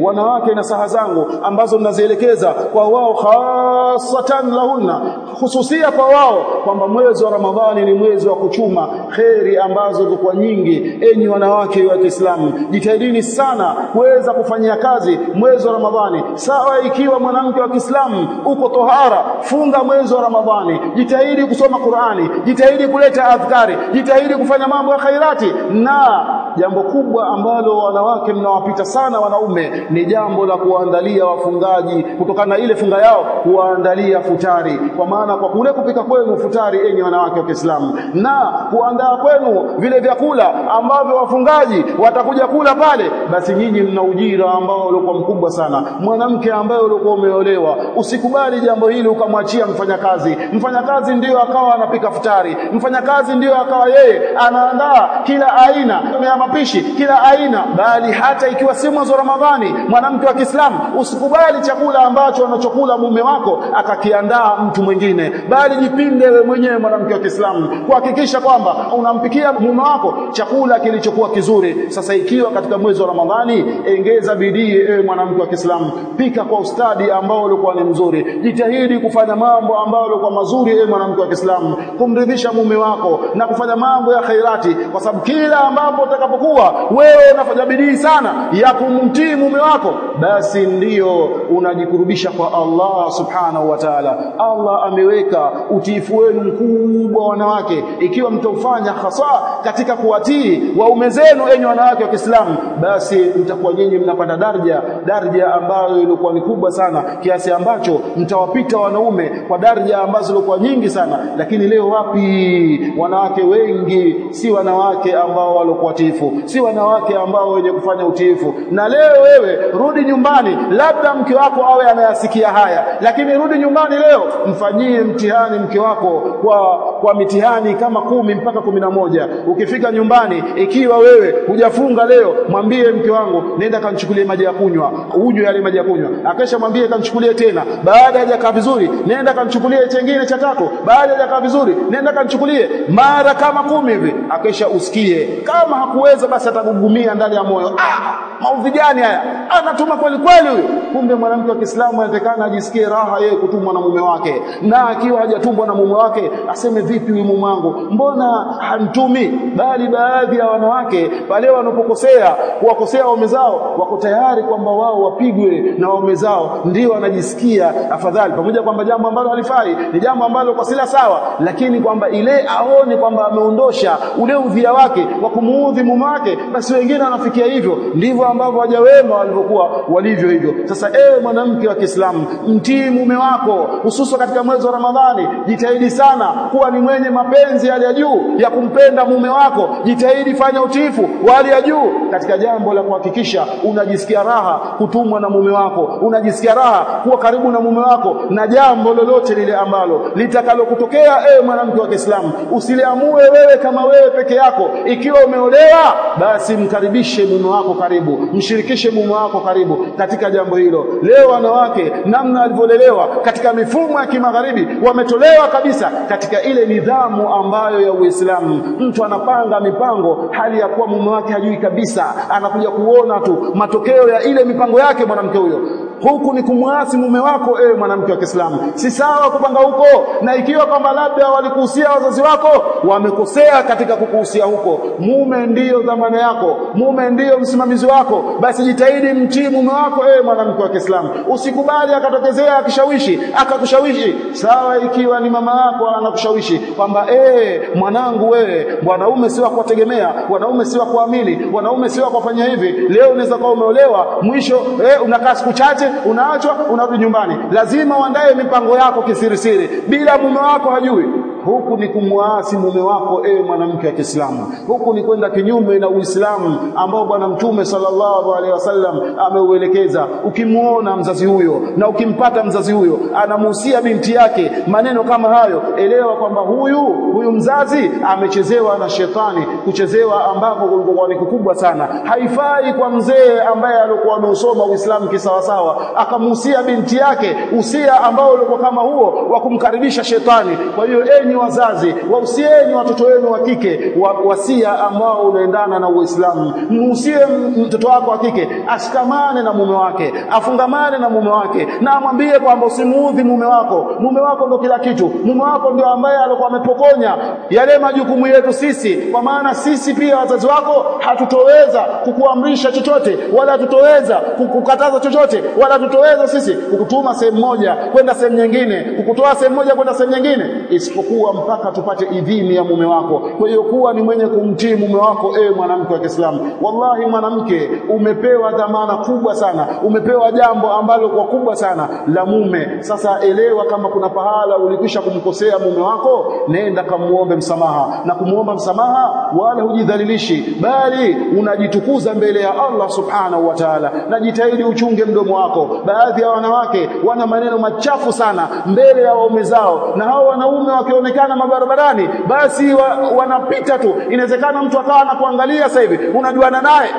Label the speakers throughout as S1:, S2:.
S1: wanawake na saha zangu ambazo mnazielekeza kwa wao hasatan lahunna hususia kwa wao kwamba mwezi wa Ramadhani ni mwezi wa kuchuma kheri ambazo kwa nyingi. Enyi wanawake wa Kiislamu jitahidini sana kuweza kufanyia kazi mwezi wa Ramadhani. Sawa ikiwa mwanamke wa Kiislamu uko tohara funga mwezi wa Ramadhani. Jitahidi kusoma Qur'ani jitahidi kuleta adhkari jitahidi kufanya mambo ya khairati. Na jambo kubwa ambalo wanawake mnawapita sana wanaume ni jambo la kuandalia wafungaji kutokana na ile funga yao kuandalia futari. Kwa maana kwa kule kupika kwenu futari enyi wanawake wa Kiislamu. Na kuandaa kwenu vile vyakula ambavyo wafungaji watakuja kula pale basi nyinyi mna ujira ambao ulikuwa mkubwa sana. Mwanamke ambaye ulikuwa umeolewa usikubali jambo hili ukamwachia mfanyakazi. Mfanyakazi ndiyo akawa anapika futari. Mfanyakazi ndiyo akawa yeye anaandaa kila aina. Ya mapishi kila aina bali hata ikiwa si mwezi wa Ramadhani mwanamke wa Kiislamu usikubali chakula ambacho anachokula mume wako akakiandaa mtu mwingine bali jipinde wewe mwenyewe mwanamke wa Kiislamu kuhakikisha kwamba unampikia mume wako chakula kilichokuwa kizuri. Sasa ikiwa katika mwezi wa Ramadhani engeza bidii ewe mwanamke wa Kiislamu pika kwa ustadi ambao ulikuwa ni mzuri. Jitahidi kufanya mambo ambayo ulikuwa mazuri ewe mwanamke wa Kiislamu kumridhisha mume wako na kufanya mambo ya khairati kwa sababu kila ambapo utakapokuwa wewe unafanya bidii sana ya kumtii mume wako basi ndiyo unajikurubisha kwa Allah subhanahu wa ta'ala. Allah ameweka utiifu wenu mkubwa wanawake ikiwa mtofanya hasa katika kuwatii waume zenu enyi wanawake wa Kiislamu basi mtakuwa nyinyi mnapanda darja darja ambayo ilikuwa ni kubwa sana kiasi ambacho mtawapita wanaume kwa darja ambazo ilikuwa nyingi sana. Lakini leo wapi? Wanawake wengi si wanawake ambao walikuwa tiifu si wanawake ambao wenye kufanya utiifu. Na leo wewe rudi nyumbani labda mke wako awe anayasikia haya lakini rudi nyumbani leo mfanyie mtihani mke wako kwa kwa mitihani kama kumi mpaka kumi na moja. Ukifika nyumbani ikiwa wewe hujafunga leo mwambie mke wangu nenda kanichukulie maji ya kunywa. Unywe yale maji ya kunywa. Akesha mwambie kanichukulie tena. Baada ya hajakaa vizuri nenda kanichukulie chengine cha tatu. Baada ya hajakaa vizuri nenda kanichukulie. Mara kama kumi hivi. Akesha usikie. Kama hakuweza basi atagugumia ndani ya moyo. Ah maudhi gani haya? Anatuma kweli kweli huyo kumbe mwanamke wa Kiislamu anatakana ajisikie raha yeye kutumwa na mume wake. Na akiwa hajatumbwa na mume wake aseme vipi huyu mume wangu? Mbona hantumi bali baadhi ya wanawake pale wanapokosea kuwakosea waume zao wako tayari kwamba wao wapigwe na waume zao. Ndio anajisikia afadhali. Pamoja kwamba jambo ambalo halifai ni jambo ambalo kwa sila sawa lakini kwamba ile aone kwamba ameondosha ule udhia wake wa kumuudhi mume wake basi wengine wanafikia hivyo. Ndivyo ambavyo waja wema walivyokuwa walivyo hivyo. Sasa ewe mwanamke wa Kiislamu mtii mume wako hususan katika mwezi wa Ramadhani jitahidi sana kuwa ni mwenye mapenzi ya juu ya kumpenda mume wako. Jitahidi fanya utiifu wa hali ya juu katika jambo la kuhakikisha unajisikia raha kutumwa na mume wako. Unajisikia raha kuwa karibu na mume wako na jambo lolote lile ambalo litakalokutokea ewe mwanamke wa Kiislamu. Usiliamue wewe kama wewe peke yako. Ikiwa umeolewa basi mkaribishe mume wako karibu mshirikishe mume wako karibu katika jambo hilo. Leo wanawake namna alivyolelewa katika mifumo ya kimagharibi wametolewa kabisa katika ile nidhamu ambayo ya Uislamu. Mtu anapanga mipango hali ya kuwa mume wake hajui kabisa anakuja kuona tu matokeo ya ile mipango yake mwanamke huyo huku ni kumwasi mume wako ewe mwanamke wa Kiislamu. Si sawa kupanga huko na ikiwa kwamba labda walikuhusia wazazi wako wamekosea katika kukuhusia huko. Mume ndiyo dhamana yako mume ndiyo msimamizi wako. Basi jitahidi mtii mume wako ewe mwanamke wa Kiislamu. Usikubali akatokezea akishawishi akakushawishi. Sawa ikiwa ni mama yako anakushawishi kwamba eh mwanangu wewe wanaume si wa kuwategemea wanaume si wa kuamini wanaume si wa kufanya hivi. Leo unaweza kuwa umeolewa mwisho eh unakaa siku chache unaachwa unarudi nyumbani. Lazima uandae mipango yako kisirisiri. Bila mume wako hajui huku ni kumwasi mume wako ewe mwanamke wa Kiislamu. Huku ni kwenda kinyume na Uislamu ambao bwana mtume sallallahu alaihi wasallam ameuelekeza. Ukimuona mzazi huyo na ukimpata mzazi huyo anamuhusia binti yake maneno kama hayo. Elewa kwamba huyu huyu mzazi amechezewa na shetani kuchezewa ambako kulikuwa ni kukubwa sana. Haifai kwa mzee ambaye alikuwa ameusoma Uislamu kisawasawa akamuhusia binti yake usia ambao ulikuwa kama huo wa kumkaribisha shetani. Kwa hiyo enyi enyi wazazi wahusieni watoto wenu wa kike wa, wasia ambao unaendana na Uislamu. Mhusie mtoto wako wa kike ashikamane na mume wake afungamane na mume wake na amwambie kwamba usimuudhi mume wako. Mume wako ndo kila kitu. Mume wako ndio ambaye alikuwa amepokonya yale majukumu yetu sisi. Kwa maana sisi pia wazazi wako hatutoweza kukuamrisha chochote wala hatutoweza kukukataza chochote wala hatutoweza sisi kukutuma sehemu moja kwenda sehemu nyingine kukutoa sehemu moja kwenda sehemu nyingine isipokuwa mpaka tupate idhini ya mume wako. Kwa hiyo kuwa ni mwenye kumtii mume wako e mwanamke wa Kiislamu. Wallahi mwanamke umepewa dhamana kubwa sana. Umepewa jambo ambalo kwa kubwa sana la mume. Sasa elewa kama kuna pahala ulikwisha kumkosea mume wako nenda kamuombe msamaha. Na kumuomba msamaha wala hujidhalilishi bali unajitukuza mbele ya Allah subhanahu wa ta'ala. Na jitahidi uchunge mdomo wako. Baadhi ya wanawake wana maneno machafu sana mbele ya waume zao na hao wanaume wakionekana mabarabarani basi wa, wanapita tu. Inawezekana mtu akawa anakuangalia sasa hivi unajuana naye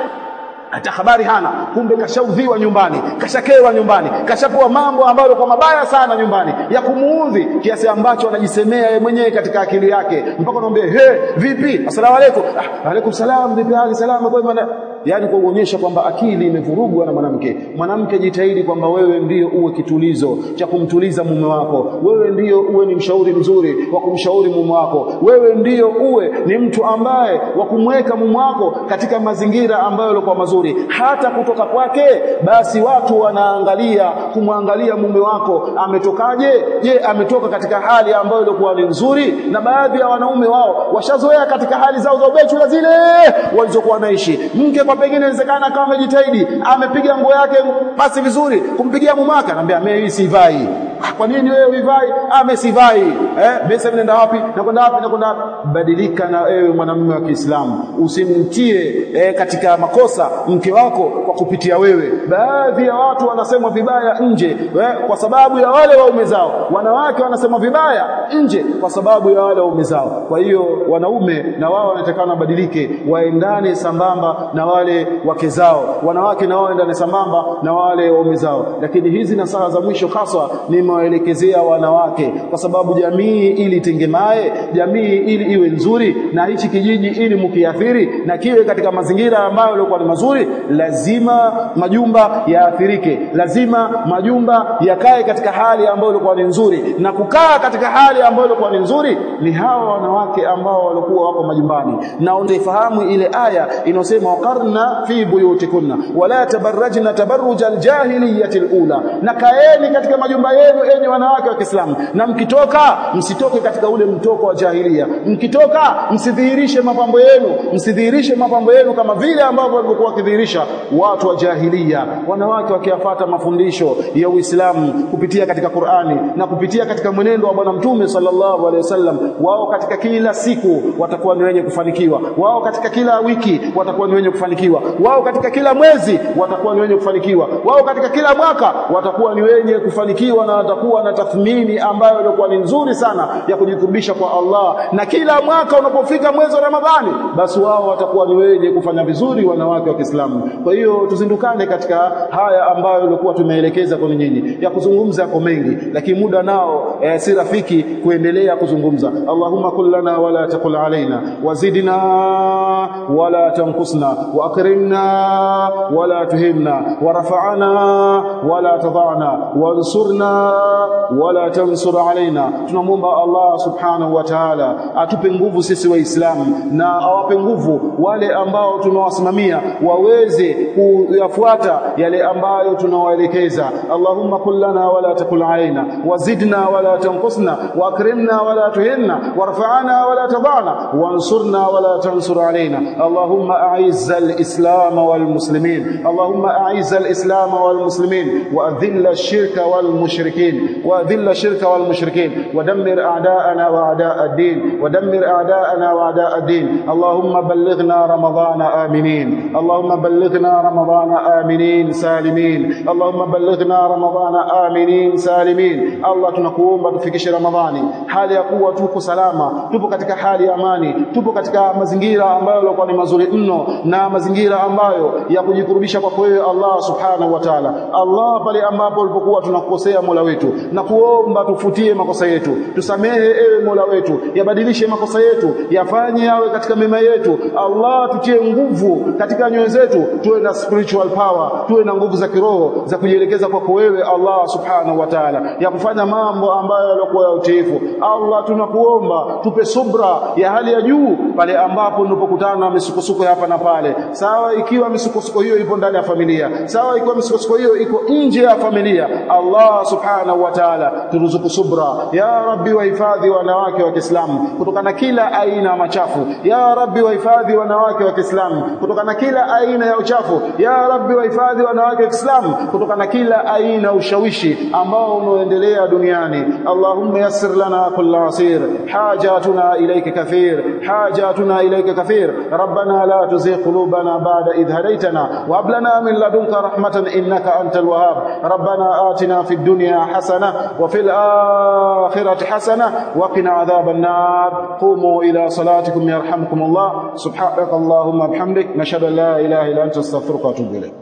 S1: hata habari hana. Kumbe kashaudhiwa nyumbani kashakewa nyumbani kashapewa mambo ambayo kwa mabaya sana nyumbani ya kumuudhi kiasi ambacho anajisemea yeye mwenyewe katika akili yake. Mpaka anamwambia he vipi? Asalamu alaykum. Ah, alaykum salam vipi hali salama kwa yani kwa kuonyesha kwamba akili imevurugwa na mwanamke. Mwanamke jitahidi kwamba wewe ndio uwe kitulizo cha kumtuliza mume wako. Wewe ndio uwe ni mshauri mzuri wa kumshauri mume wako. Wewe ndiyo uwe ni mtu ambaye wa kumweka mume wako katika mazingira ambayo yalikuwa mazuri. Hata kutoka kwake basi watu wanaangalia kumwangalia mume wako ametokaje? Je ametoka katika hali ambayo ilikuwa ni nzuri? Na baadhi ya wanaume wao washazoea katika hali zao za ubechula zile walizokuwa naishi mke kwa pengine inawezekana kama amejitahidi amepiga nguo yake basi vizuri kumpigia mumaka, anambia mimi hii kwa nini wewe uivai amesivai eh mimi nenda wapi? Nakwenda wapi? Nakwenda badilika na wewe mwanamume wa Kiislamu. Usimtie eh, katika makosa mke wako kwa kupitia wewe. Baadhi ya watu wanasemwa vibaya nje eh, kwa sababu ya wale waume zao. Wanawake wanasema vibaya nje kwa sababu ya wale waume zao. Kwa hiyo wanaume na wao wanatakana wabadilike waendane sambamba na wale wake zao. Wanawake na wao waendane sambamba na wale waume zao. Lakini hizi nasaha za mwisho haswa ni nimewaelekezea wanawake kwa sababu jamii ili tengemae jamii ili iwe nzuri na hichi kijiji ili mkiathiri na kiwe katika mazingira ambayo yalikuwa ni mazuri lazima majumba yaathirike lazima majumba yakae katika hali ambayo ilikuwa ni nzuri na kukaa katika hali ambayo ilikuwa ni nzuri ni hawa wanawake ambao walikuwa wako majumbani. Na unaifahamu ile aya inayosema waqarna fi buyutikunna wala tabarrajna tabarruj aljahiliyyati alula. Na kaeni katika majumba yenu enyi wanawake wa Kiislamu na mkitoka msitoke katika ule mtoko wa jahilia. Mkitoka msidhihirishe mapambo yenu msidhihirishe mapambo yenu kama vile ambavyo walivyokuwa kidhihirisha watu wa jahilia. Wanawake wakiafata mafundisho ya Uislamu kupitia katika Qur'ani na kupitia katika mwenendo wa bwana mtume sallallahu alaihi wasallam wao katika kila siku watakuwa ni wenye kufanikiwa. Wao katika kila wiki watakuwa ni wenye kufanikiwa. Wao katika kila mwezi watakuwa ni wenye kufanikiwa. Wao katika kila mwaka watakuwa ni wenye kufanikiwa na watakuwa na tathmini ambayo ilikuwa ni nzuri sana ya kujikurubisha kwa Allah. Na kila mwaka unapofika mwezi wa Ramadhani basi wao watakuwa ni wenye kufanya vizuri wanawake wa Kiislamu. Kwa hiyo tuzindukane katika haya ambayo ilikuwa tumeelekeza kwa nyinyi ya kuzungumza yako mengi lakini muda nao e, si rafiki kuendelea kuzungumza. Allahumma kullana wala taqul alaina wazidna wala tankusna akrimna wala tuhimna warfa'na wala tadhana wansurna wala tansur alaina tunamwomba Allah subhanahu wa ta'ala atupe nguvu sisi waislamu na awape nguvu wale ambao tunawasimamia waweze kuyafuata yale ambayo tunawaelekeza. Allahumma kullana wala takul alaina wazidna wala tanqusna wakrimna wala tuhinna warfa'na wala tadana wansurna wala tansur alaina Allahumma a'izz al-islam wal muslimin Allahumma a'izz al-islam wal muslimin wa adhill ash-shirka wal mushrikin. الدين وذل الشرك والمشركين ودمر أعداءنا وأعداء الدين ودمر أعداءنا وأعداء الدين. اللهم بلغنا رمضان آمنين. اللهم بلغنا رمضان آمنين سالمين. اللهم بلغنا رمضان آمنين سالمين. الله تنقوم بفكش رمضاني حال يقوى توكو سلامة. توكو كتك حال يأماني توكو كتك مزنجيرا أمبالو لقواني مزولي إنو نا مزنجيرا أمبالو يقول يقربيش بقوي الله سبحانه وتعالى. الله بلي أمبالو لقوى تنقوسي مولاويت wetu na kuomba tufutie makosa yetu. Tusamehe ewe Mola wetu yabadilishe makosa yetu yafanye yawe katika mema yetu. Allah tutie nguvu katika nyoyo zetu tuwe na spiritual power tuwe na nguvu za kiroho za kujielekeza kwako wewe Allah subhanahu wa ta'ala. Ya kufanya mambo ambayo yalikuwa ya utiifu. Allah tunakuomba tupe subra ya hali ya juu pale ambapo tunapokutana na misukosuko hapa na pale. Sawa ikiwa misukosuko hiyo ipo ndani ya familia. Sawa ikiwa misukosuko hiyo iko nje ya familia. Allah subhanahu subhanahu wa ta'ala turuzuku subra. Ya rabbi wahifadhi wanawake wa Kiislamu kutokana kila aina ya machafu. Ya rabbi wahifadhi wanawake wa Kiislamu kutokana kila aina ya uchafu. Ya rabbi wahifadhi wanawake wa Kiislamu kutokana kila aina ushawishi ambao unaoendelea duniani. Allahumma yassir lana kulla asir hajatuna ilayka kathir hajatuna ilayka kathir. Rabbana la tuzigh qulubana ba'da idh hadaytana wa hab lana min ladunka rahmatan innaka antal wahhab. Rabbana atina fid dunya حسنة وفي الآخرة حسنة وقنا عذاب النار. قوموا إلى صلاتكم يرحمكم الله. سبحانك اللهم وبحمدك نشهد لا إله إلا أنت أستغفرك وأتوب إليك.